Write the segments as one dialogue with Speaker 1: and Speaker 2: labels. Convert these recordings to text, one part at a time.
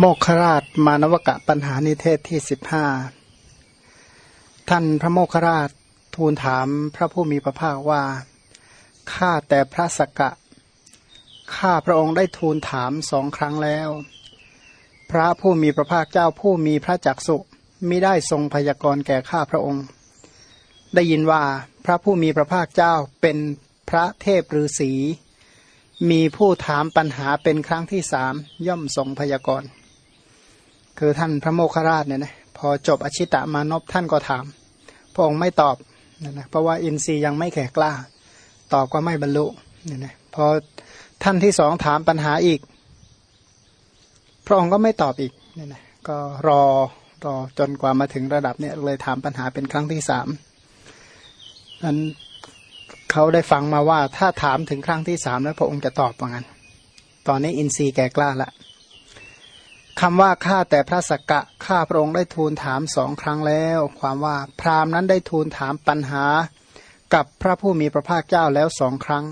Speaker 1: โมคราชมานวกะปัญหานิเทศที่สิบห้าท่านพระโมคราชทูลถามพระผู้มีพระภาคว่า ข้าแต่พระสกะ ข้าพระองค์ได้ทูลถามสองครั้งแล้ว พระผู้มีพระภาคเจ้าผู้มีพระจักสุมิได้ทรงพยากรณ์แก่ข้าพระองค์ ได้ยินว่าพระผู้มีพระภาคเจ้าเป็นพระเทพฤาษีมีผู้ถามปัญหาเป็นครั้งที่สามย่อมทรงพยากรณ์ คือท่านพระโมคคราชเนี่ยนะพอจบอชิตะมานพท่านก็ถาม พระองค์ไม่ตอบนะนะเพราะว่าอินทรีย์ยังไม่แข็กล้า ตอบก็ไม่บรรลุเนี่ยนะพอท่านที่สองถามปัญหาอีก พระองค์ก็ไม่ตอบอีกเนี่ยนะก็รอรอจนกว่ามาถึงระดับเนี่ยเลยถามปัญหาเป็นครั้งที่สามนั้นเขาได้ฟังมาว่าถ้าถามถึงครั้งที่สามแล้วพระองค์จะตอบว่างั้น ตอนนี้อินทรีย์แก่กล้าละ คำว่าข้าแต่พระสกกะข้าพระองค์ได้ทูลถามสองครั้งแล้ว ความว่าพราหมณ์นั้นได้ทูลถามปัญหา กับพระผู้มีพระภาคเจ้าแล้วสองครั้ง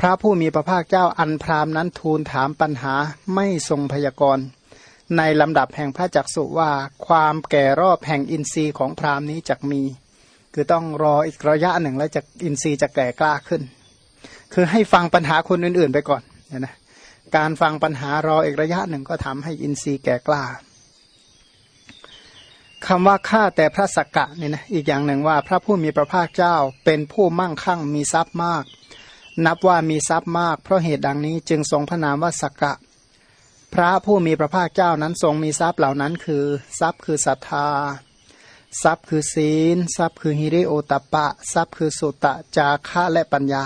Speaker 1: พระผู้มีพระภาคเจ้าอันพราหมณ์นั้นทูลถามปัญหาไม่ทรงพยากรณ์ในลำดับแห่งพระจักสุว่าความแก่รอบแห่งอินทรีย์ของพราหมณ์นี้จะมี คือต้องรออีกระยะหนึ่งแล้วจะอินทรีย์จะแก่กล้าขึ้น คือให้ฟังปัญหาคนอื่น ๆ ไปก่อนนะ การฟังปัญหารออีกระยะหนึ่งก็ทำให้อินทรีย์แก่กล้าคำว่าข้าแต่พระสักกะเนี่ยนะอีกอย่างหนึ่งว่าพระผู้มีพระภาคเจ้าเป็นผู้มั่งคั่งมีทรัพย์มาก นับว่ามีทรัพย์มาก เพราะเหตุดังนี้จึงทรงพระนามว่าสักกะ พระผู้มีพระภาคเจ้านั้นทรงมีทรัพย์เหล่านั้นคือ ทรัพย์คือศรัทธา ทรัพย์คือศีล ทรัพย์คือฮิริโอตปะ ทรัพย์คือสุตะจาคะและปัญญา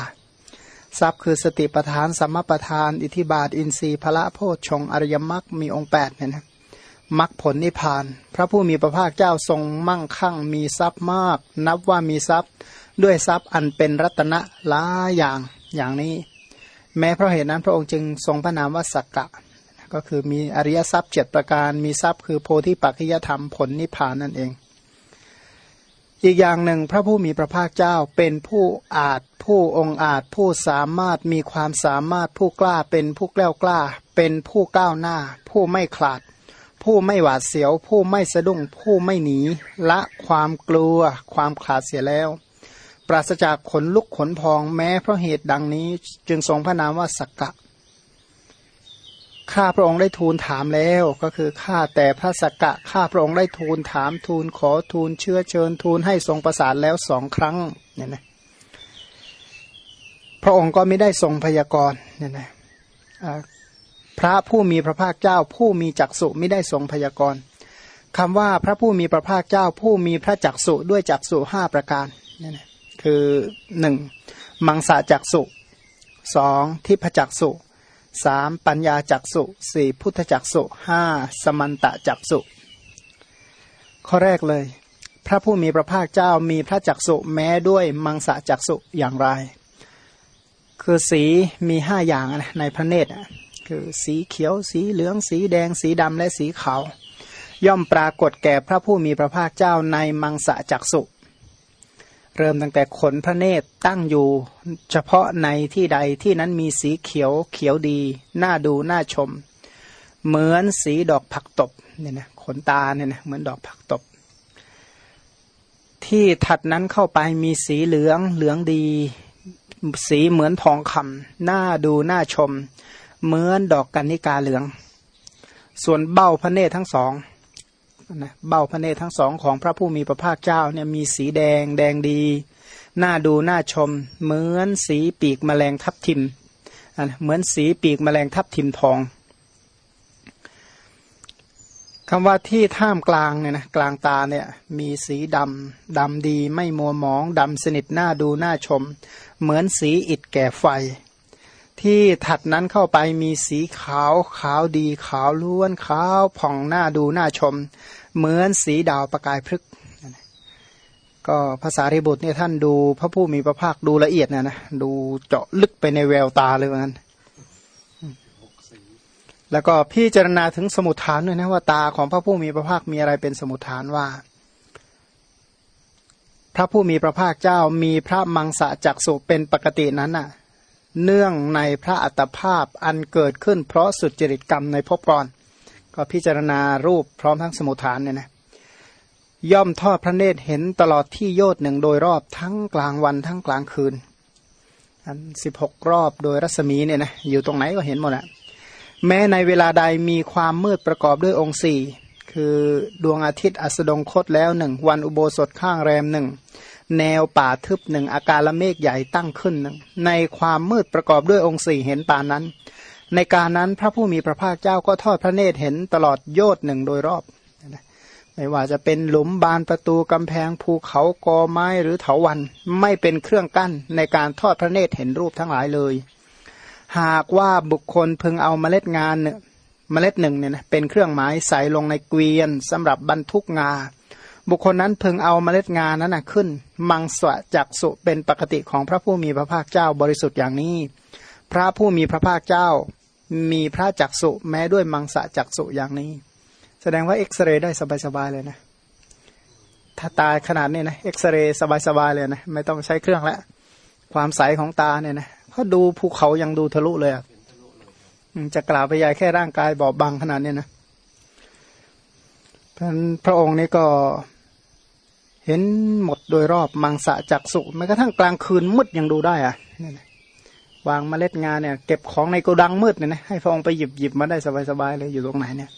Speaker 1: ทรัพย์คือสติปทานสัมมาปทาน อิทิบาท อินทรีย์พระโพชฌงอริยมรรคมีองค์แปดเนี่ยนะมรรคผลนิพพาน พระผู้มีพระภาคเจ้าทรงมั่งคั่งมีทรัพย์มาก นับว่ามีทรัพย์ด้วยทรัพย์อันเป็นรัตนะหลายอย่างอย่างนี้ แม้เพราะเหตุนั้นพระองค์จึงทรงพระนามว่าสักกะ ก็คือมีอริยทรัพย์เจ็ดประการมีทรัพย์คือโพธิปัจจยธรรมผลนิพพานนั่นเอง อีกอย่างหนึ่งพระผู้มีพระภาคเจ้าเป็นผู้อาจ ผู้องอาจผู้สามารถมีความสามารถผู้กล้าเป็นผู้กล้ากล้า เป็นผู้ก้าวหน้า ผู้ไม่ขลาด ผู้ไม่หวาดเสียว ผู้ไม่สะดุ้งผู้ไม่หนี ละความกลัว ความขาดเสียแล้ว ปราศจากขนลุกขนพองแม้เพราะเหตุดังนี้จึงทรงพระนามว่าสักกะข้าพระองค์ได้ทูลถามแล้วก็คือข้าแต่พระสกกะข้าพระองค์ได้ทูลถามทูลขอทูลเชื้อเชิญทูลให้ทรงประสานแล้วสองครั้งเนี่ยนะ ระองค์ก็ไม่ได้ทรงพยากรณ์เนี่ยนะพระผู้มีพระภาคเจ้า ผู้มีจักษุไม่ได้ทรงพยากรณ์คำว่าพระผู้มีพระภาคเจ้า ผู้มีพระจักษุด้วยจักษุห้าประการเนี่ยนะคือหนึ่งมังสาจักษุสองทิพจักษุสามปัญญาจักสุสี่พุทธจักสุห้าสมันตะจักสุข้อแรกเลย พระผู้มีพระภาคเจ้ามีพระจักสุแม้ด้วยมังสะจักสุอย่างไร คือสีมีห้าอย่างนะในพระเนตรคือสีเขียว สีเหลือง สีแดง สีดำและสีขาว ย่อมปรากฏแก่พระผู้มีพระภาคเจ้าในมังสะจักสุ เริ่มตั้งแต่ขนพระเนตรตั้งอยู่ เฉพาะในที่ใดที่นั้นมีสีเขียวเขียวดี น่าดูน่าชม เหมือนสีดอกผักตบเนี่ยนะขนตาเนี่ยนะเหมือนดอกผักตบ ที่ถัดนั้นเข้าไปมีสีเหลืองเหลืองดี สีเหมือนทองคำน่าดูน่าชม เหมือนดอกกัญญิกาเหลือง ส่วนเบ้าพระเนตรทั้งสองนะเบ้าพระเนตรทั้งสองของพระผู้มีพระภาคเจ้าเนี่ยมีสีแดงแดงดีน่าดูน่าชม เหมือนสีปีกแมลงทับทิมเหมือนสีปีกแมลงทับทิมทอง คำว่าที่ท่ามกลางเนี่ยนะกลางตาเนี่ยมีสีดำดำดีไม่มัวหมองดำสนิทหน่าดูหน่าชม เหมือนสีอิดแก่ไฟ ที่ถัดนั้นเข้าไปมีสีขาวขาวดีขาวล้วนขาวผ่องหน่าดูหน่าชม เหมือนสีดาวประกายพฤกก็ภาษาริบุตรเนี่ยท่านดูพระผู้มีพระภาคดูละเอียดนะนะดูเจาะลึกไปในแววตาเลยว่างั้น แล้วก็พี่เจารณาถึงสมุทฐานด้วยนะว่าตาของพระผู้มีพระภาคมีอะไรเป็นสมุทฐานว่า พระผู้มีพระภาคเจ้ามีพระมังสะจักสุเป็นปกตินั้นน่ะ เนื่องในพระอัตภาพอันเกิดขึ้น เพราะสุจริตกรรมในภพก่อน ก็พิจารณารูปพร้อมทั้งสมุทฐานเนี่ยนะย่อมทอดพระเนตรเห็นตลอดที่โยดหนึ่งโดยรอบทั้งกลางวันทั้งกลางคืน อันสิบหกรอบโดยรัศมีเนี่ยนะอยู่ตรงไหนก็เห็นหมดแหละ แม้ในเวลาใดมีความมืดประกอบด้วยองค์สี่คือดวงอาทิตย์อัสดงคตแล้วหนึ่งวันอุโบสถข้างแรมหนึ่งแนวป่าทึบหนึ่งอาการละเมฆใหญ่ตั้งขึ้นหนึ่งในความมืดประกอบด้วยองค์สี่เห็นป่านนั้น ในการนั้นพระผู้มีพระภาคเจ้าก็ทอดพระเนตรเห็นตลอดโยดหนึ่งโดยรอบไม่ว่าจะเป็นหลุมบานประตูกำแพงภูเขากอไม้หรือเถาวันไม่เป็นเครื่องกั้นในการทอดพระเนตรเห็นรูปทั้งหลายเลย หากว่าบุคคลพึงเอาเมล็ดงานเนี่ยเมล็ดหนึ่งเนี่ยนะเป็นเครื่องหมายใส่ลงในเกวียนสำหรับบรรทุกงา บุคคลนั้นพึงเอาเมล็ดงานนั้นนะขึ้น มังสวะจักสุเป็นปกติของพระผู้มีพระภาคเจ้าบริสุทธิ์อย่างนี้ พระผู้มีพระภาคเจ้า มีพระจักสุแม้ด้วยมังสะจักสุอย่างนี้ แสดงว่าเอ็กซเรย์ได้สบายๆเลยนะถ้าตายขนาดนี้นะเอ็กซเรย์สบายๆเลยนะไม่ต้องใช้เครื่องแล้วความใสของตาเนี่ยนะ เขาดูภูเขายังดูทะลุเลยอะจะกล่าวไปใหญ่แค่ร่างกายบอบบางขนาดนี้นะพระพระองค์นี้ก็เห็นหมดโดยรอบมังสะจักสุแม้กระทั่งกลางคืนมืดยังดูได้อะนี่นะวางเมล็ดงานเนี่ย เก็บของในโกดังมืดเนี่ยนะให้พระองค์ไปหยิบหยิบมาได้สบายๆเลยอยู่ตรงไหนเนี่ย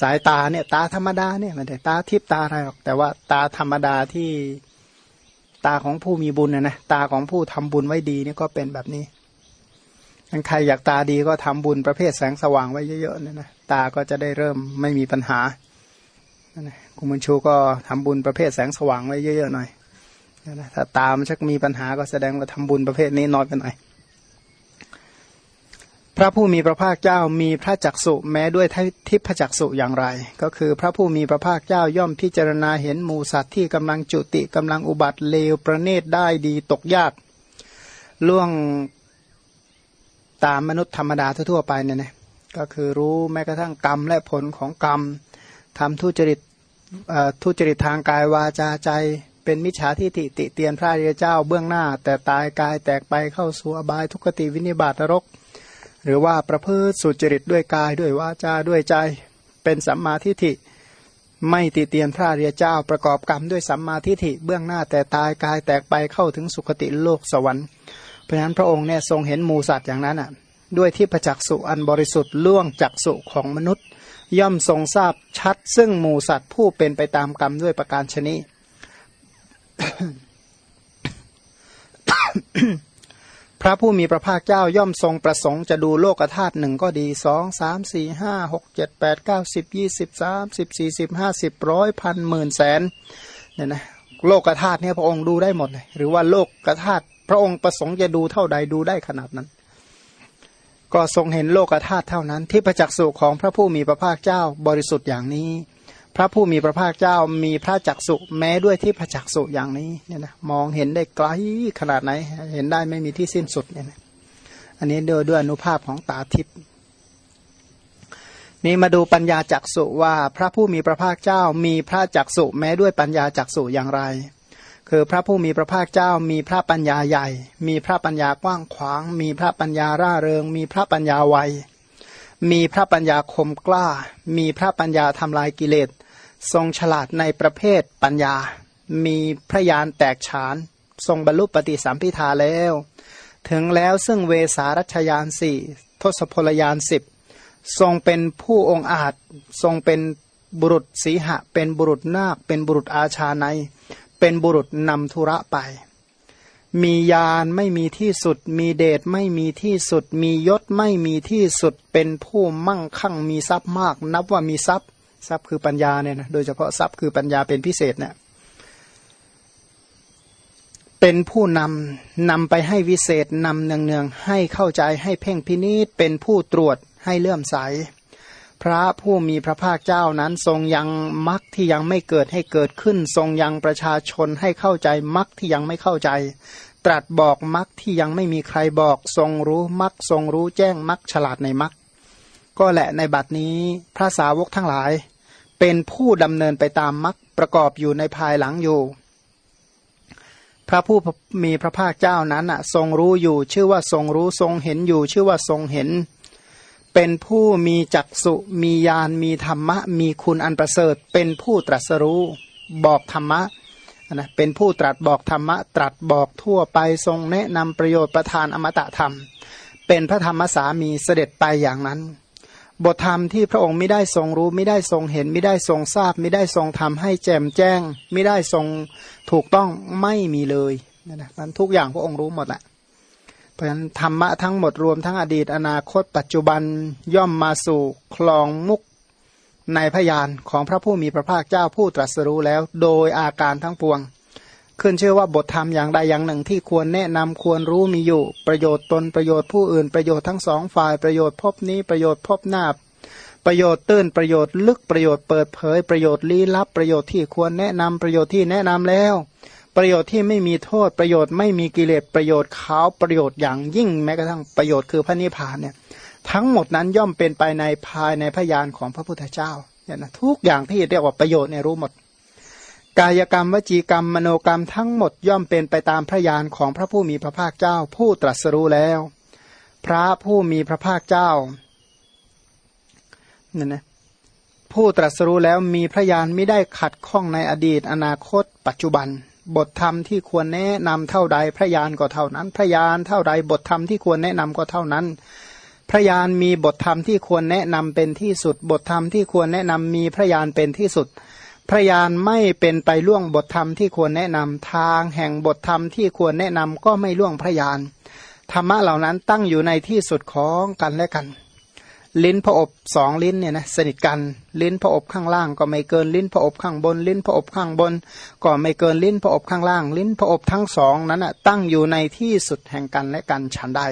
Speaker 1: สายตาเนี่ย ตาธรรมดาเนี่ยไม่ได้ตาทิพตาอะไรหรอกแต่ว่าตาธรรมดาที่ ตาของผู้มีบุญนะนะตาของผู้ทำบุญไว้ดีนี่ก็เป็นแบบนี้ถ้าใครอยากตาดีก็ทำบุญประเภทแสงสว่างไว้เยอะๆนะนะตาก็จะได้เริ่มไม่มีปัญหาคุณบุญชูก็ทำบุญประเภทแสงสว่างไว้เยอะๆหน่อยนะถ้าตามชักมีปัญหาก็แสดงว่าทำบุญประเภทนี้น้อยไปหน่อย พระผู้มีพระภาคเจ้ามีพระจักสุแม้ด้วยทิพจักสุอย่างไร ก็คือพระผู้มีพระภาคเจ้าย่อมพิจารณาเห็นหมูสัตว์ที่กำลังจุติกำลังอุบัติเลวประเนตได้ดีตกยากล่วงตามมนุษย์ธรรมดาทั่วไปเนี่ยนะก็คือรู้แม้กระทั่งกรรมและผลของกรรมทำทุจริตทุจริตทางกายวาจาใจเป็นมิจฉาทิฏฐิติเตียนพระเรียเจ้าเบื้องหน้า แต่ตายกายแตกไปเข้าสู่อบายทุกติวินิบาตนรก หรือว่าประพฤติสุจริตด้วยกายด้วยวาจาด้วยใจ เป็นสัมมาทิฏฐิ ไม่ติเตียนพระเรียเจ้าประกอบกรรมด้วยสัมมาทิฏฐิเบื้องหน้าแต่ตายกายแตกไปเข้าถึงสุคติโลกสวรรค์เพราะฉะนั้นพระองค์เนี่ยทรงเห็นมูสัตว์อย่างนั้นอะด้วยที่ประจักษ์สุอันบริสุทธิ์ล่วงจักสุของมนุษย์ ย่อมทรงทราบชัด ซึ่งมูสัตว์ผู้เป็นไปตามกรรมด้วยประการชนิ พระผู้มีพระภาคเจ้าย่อมทรงประสงค์จะดูโลกธาตุหนึ่งก็ดีสองสามสี่ห้าหกเจ็ดแปดเก้าสิบยี่สิบสามสิบสี่สิบห้าสิบร้อยพันหมื่นแสนเนี่ยนะโลกธาตุเนี่ยพระองค์ดูได้หมดเลยหรือว่าโลกธาตุพระองค์ประสงค์จะดูเท่าใดดูได้ขนาดนั้น ก็ทรงเห็นโลกธาตุเท่านั้น ที่ประจักษ์สุของพระผู้มีพระภาคเจ้าบริสุทธิ์อย่างนี้ พระผู้มีพระภาคเจ้ามีพระจักสุแม้ด้วยที่พระจักสุอย่างนี้เนี่ยนะมองเห็นได้ไกลขนาดไหน เห็นได้ไม่มีที่สิ้นสุดเนี่ยนะอันนี้ด้วยด้วยอนุภาพของตาทิพย์นี้มาดูปัญญาจักสุว่าพระผู้มีพระภาคเจ้ามีพระจักสุแม้ด้วยปัญญาจักสุอย่างไร คือพระผู้มีพระภาคเจ้ามีพระปัญญาใหญ่ มีพระปัญญากว้างขวาง มีพระปัญญาร่าเริง มีพระปัญญาไวมีพระปัญญาคมกล้า มีพระปัญญาทำลายกิเลส ทรงฉลาดในประเภทปัญญา มีพระยานแตกฉาน ทรงบรรลุปฏิสัมพิทาแล้ว ถึงแล้วซึ่งเวสารัชยานสี่ทศพลยานสิบทรงเป็นผู้องอาจ ทรงเป็นบุรุษสีหะ เป็นบุรุษนาค เป็นบุรุษอาชาใน เป็นบุรุษนำธุระไป มียานไม่มีที่สุด มีเดชไม่มีที่สุด มียศไม่มีที่สุด เป็นผู้มั่งคั่งมีทรัพย์มาก นับว่ามีทรัพย์ ทรัพย์คือปัญญาเนี่ยนะโดยเฉพาะทรัพย์คือปัญญาเป็นพิเศษเนี่ยเป็นผู้นำนำไปให้วิเศษนำเนืองๆให้เข้าใจให้เพ่งพินิษเป็นผู้ตรวจให้เลื่อมใส พระผู้มีพระภาคเจ้านั้นทรงยังมรรคที่ยังไม่เกิดให้เกิดขึ้น ทรงยังประชาชนให้เข้าใจมรรคที่ยังไม่เข้าใจ ตรัสบอกมรรคที่ยังไม่มีใครบอก ทรงรู้มรรคทรงรู้แจ้งมรรคฉลาดในมรรค ก็แหละในบัดนี้พระสาวกทั้งหลาย เป็นผู้ดำเนินไปตามมรรคประกอบอยู่ในภายหลังอยู่พระผู้มีพระภาคเจ้านั้นอะทรงรู้อยู่ชื่อว่าทรงรู้ทรงเห็นอยู่ ชื่อว่าทรงเห็น เป็นผู้มีจักสุมีญาณมีธรรมะ มีคุณอันประเสริฐ เป็นผู้ตรัสรู้บอกธรรมะนะเป็นผู้ตรัสบอกธรรมะ ตรัสบอกทั่วไปทรงแนะนำประโยชน์ประทานอมตะธรรม เป็นพระธรรมสามีเสด็จไปอย่างนั้น บทธรรมที่พระองค์ไม่ได้ทรงรู้ไม่ได้ทรงเห็นไม่ได้ทรงทราบไม่ได้ทรงทำให้แจ่มแจ้ง ไม่ได้ทรงถูกต้องไม่มีเลยนะมันทุกอย่างพระองค์รู้หมดแหละเพราะฉะนั้นธรรมะทั้งหมดรวมทั้งอดีตอนาคต ปัจจุบันย่อมมาสู่คลองมุกในพยานของพระผู้มีพระภาคเจ้าผู้ตรัสรู้แล้ว โดยอาการทั้งปวง ขึ้นเชื่อว่าบทธรรมอย่างใดอย่างหนึ่งที่ควรแนะนำควรรู้มีอยู่ ประโยชน์ตนประโยชน์ผู้อื่นประโยชน์ทั้งสองฝ่ายประโยชน์พบนี้ประโยชน์พบหน้าประโยชน์ตื้นประโยชน์ลึกประโยชน์เปิดเผย ประโยชน์ลี้ลับประโยชน์ที่ควรแนะนำประโยชน์ที่แนะนำแล้ว ประโยชน์ที่ไม่มีโทษประโยชน์ไม่มีกิเลสประโยชน์ขาวประโยชน์อย่างยิ่งแม้กระทั่งประโยชน์คือพระนิพพานเนี่ยทั้งหมดนั้นย่อมเป็นไปในภายในพยานของพระพุทธเจ้าเนี่ยนะทุกอย่างที่เรียกว่าประโยชน์เนี่ยรู้หมด กายกรรมวจีกรรมมโนกรรมทั้งหมดย่อมเป็นไปตามพระญาณของพระผู้มีพระภาคเจ้าผู้ตรัสรู้แล้ว พระผู้มีพระภาคเจ้าเนี่ยนะผู้ตรัสรู้แล้วมีพระญาณไม่ได้ขัดข้องในอดีต อนาคต ปัจจุบัน บทธรรมที่ควรแนะนำเท่าใด พระญาณก็เท่านั้น พระญาณเท่าใดบทธรรมที่ควรแนะนำก็เท่านั้น พระยานมีบทธรรมที่ควรแนะนำเป็นที่สุด บทธรรมที่ควรแนะนำมีพระยานเป็นที่สุด พระยานไม่เป็นไปล่วงบทธรรมที่ควรแนะนำทางแห่งบทธรรมที่ควรแนะนำก็ไม่ล่วงพระยานธรรมะเหล่านั้นตั้งอยู่ในที่สุดของกันและกัน ลิ้นพระอบสองลิ้นเนี่ยนะสนิทกัน ลิ้นพระอบข้างล่างก็ไม่เกินลิ้นพระอบข้างบน ลิ้นพระอบข้างบน ก็ไม่เกินลิ้นพระอบข้างล่าง ลิ้นพระอบทั้งสองนั้นอะตั้งอยู่ในที่สุดแห่งกันและกันฉันใด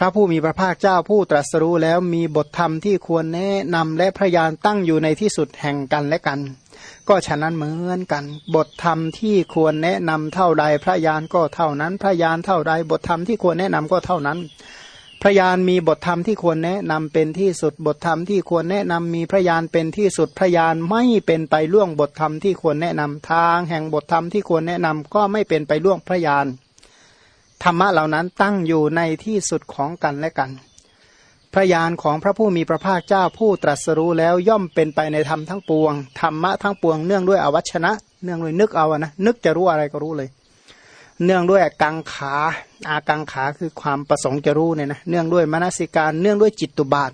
Speaker 1: พระผู้มีพระภาคเจ้าผู้ตรัสรู้แล้วมีบทธรรมที่ควรแนะนำและพระยานตั้งอยู่ในที่สุดแห่งกันและกัน ก็ฉะนั้นเหมือนกัน บทธรรมที่ควรแนะนำเท่าใดพระยานก็เท่านั้น พระยานเท่าใดบทธรรมที่ควรแนะนำก็เท่านั้น พระยานมีบทธรรมที่ควรแนะนำเป็นที่สุด บทธรรมที่ควรแนะนำมีพระยานเป็นที่สุดพระยานไม่เป็นไปล่วงบทธรรมที่ควรแนะนำทาง แห่งบทธรรมที่ควรแนะนำก็ไม่เป็นไปล่วงพระยาน ธรรมะเหล่านั้นตั้งอยู่ในที่สุดของกันและกัน พระญาณของพระผู้มีพระภาคเจ้าผู้ตรัสรู้แล้วย่อมเป็นไปในธรรมทั้งปวง ธรรมะทั้งปวงเนื่องด้วยอวัชนะ เนื่องด้วยนึกเอานะ นึกจะรู้อะไรก็รู้เลย เนื่องด้วยกังขาอากังขาคือความประสงค์จะรู้เนี่ยนะ เนื่องด้วยมนสิการ เนื่องด้วยจิตตุบาท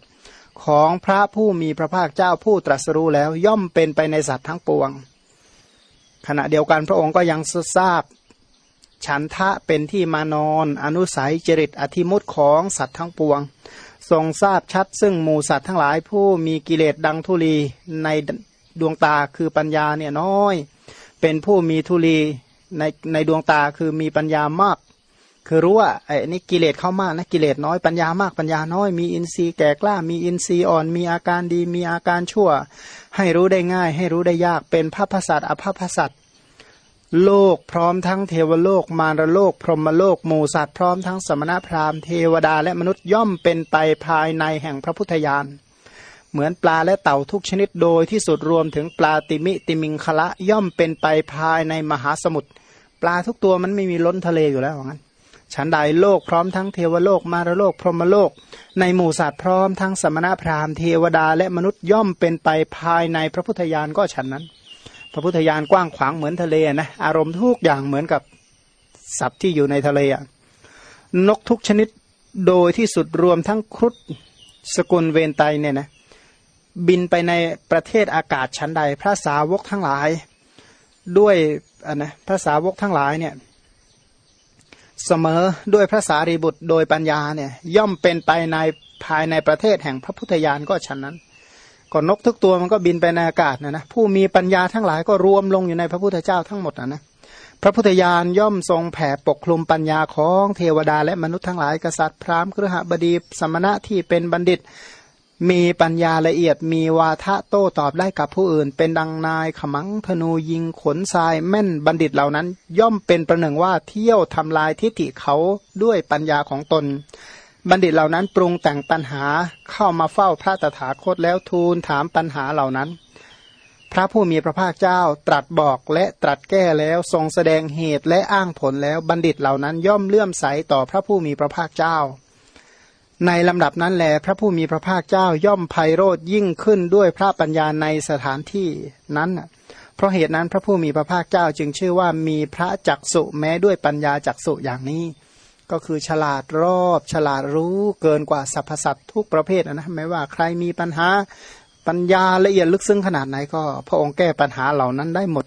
Speaker 1: ของพระผู้มีพระภาคเจ้าผู้ตรัสรู้แล้วย่อมเป็นไปในสัตว์ทั้งปวง ขณะเดียวกันพระองค์ก็ยังทราบ ฉันทะเป็นที่มานอน อนุสัยจริตอธิมุตของสัตว์ทั้งปวง ทรงทราบชัดซึ่งหมูสัตว์ทั้งหลายผู้มีกิเลสดังทุลีในดวงตาคือปัญญาเนี่ยน้อย เป็นผู้มีทุลีในในดวงตาคือมีปัญญามาก คือรู้ว่าไอ้นี่กิเลสเข้ามากนะกิเลสน้อยปัญญามากปัญญาน้อย มีอินทรีย์แก่กล้า มีอินทรีย์อ่อน มีอาการดี มีอาการชั่ว ให้รู้ได้ง่าย ให้รู้ได้ยากเป็นพระพสัตอภาพสัต โลกพร้อมทั้งเทวโลก มารโลก พรหมโลกหมูสัตว์พร้อมทั้งสมณพราหมณ์เทวดาและมนุษย์ย่อมเป็นไปภายในแห่งพระพุทธญาณเหมือนปลาและเต่าทุกชนิดโดยที่สุดรวมถึงปลาติมิติมิงคละย่อมเป็นไปภายในมหาสมุทรปลาทุกตัวมันไม่มีล้นทะเลอยู่แล้วงั้นฉันใดโลกพร้อมทั้งเทวโลกมารโลกพรหมโลก ในหมู่สัตว์พร้อมทั้งสมณพราหมณ์เทวดาและมนุษย์ย่อมเป็นไปภายในพระพุทธญาณก็ฉันนั้น พระพุทธญาณกว้างขวางเหมือนทะเลนะอารมณ์ทุกอย่างเหมือนกับสัตว์ที่อยู่ในทะเลอะนกทุกชนิดโดยที่สุดรวมทั้งครุฑสกุลเวนไตเนี่ยนะบินไปในประเทศอากาศชั้นใด พระสาวกทั้งหลาย ด้วยอนนะพระสาวกทั้งหลายเนี่ยเสมอด้วยพระสารีบุตรโดยปัญญาเนี่ยย่อมเป็นไปในภายในประเทศแห่งพระพุทธญาณก็ฉะนั้น ก็นกทุกตัวมันก็บินไปในอากาศนะนะผู้มีปัญญาทั้งหลายก็รวมลงอยู่ในพระพุทธเจ้าทั้งหมดนะนะพระพุทธญาณย่อมทรงแผ่ปกคลุมปัญญาของเทวดาและมนุษย์ทั้งหลายกษัตริย์พราหมณ์ครหบดีสมณะที่เป็นบัณฑิต มีปัญญาละเอียดมีวาทะโต้ตอบได้กับผู้อื่น เป็นดังนายขมังธนูยิงขนทรายแม่นบัณฑิตเหล่านั้น ย่อมเป็นประหนึ่งว่าเที่ยวทำลายทิฏฐิเขาด้วยปัญญาของตน บัณฑิตเหล่านั้นปรุงแต่งปัญหาเข้ามาเฝ้าพระตถาคตแล้วทูลถามปัญหาเหล่านั้น พระผู้มีพระภาคเจ้าตรัสบอกและตรัสแก้แล้วทรงแสดงเหตุและอ้างผลแล้วบัณฑิตเหล่านั้นย่อมเลื่อมใสต่อพระผู้มีพระภาคเจ้า ในลำดับนั้นแลพระผู้มีพระภาคเจ้าย่อมไพโรธยิ่งขึ้นด้วยพระปัญญาในสถานที่นั้น เพราะเหตุนั้นพระผู้มีพระภาคเจ้าจึงชื่อว่ามีพระจักสุแม้ด้วยปัญญาจักสุอย่างนี้ ก็คือฉลาดรอบ ฉลาดรู้เกินกว่าสรรพสัตว์ทุกประเภทนะไม่ว่าใครมีปัญหาปัญญาละเอียดลึกซึ้งขนาดไหนก็ พระองค์แก้ปัญหาเหล่านั้นได้หมด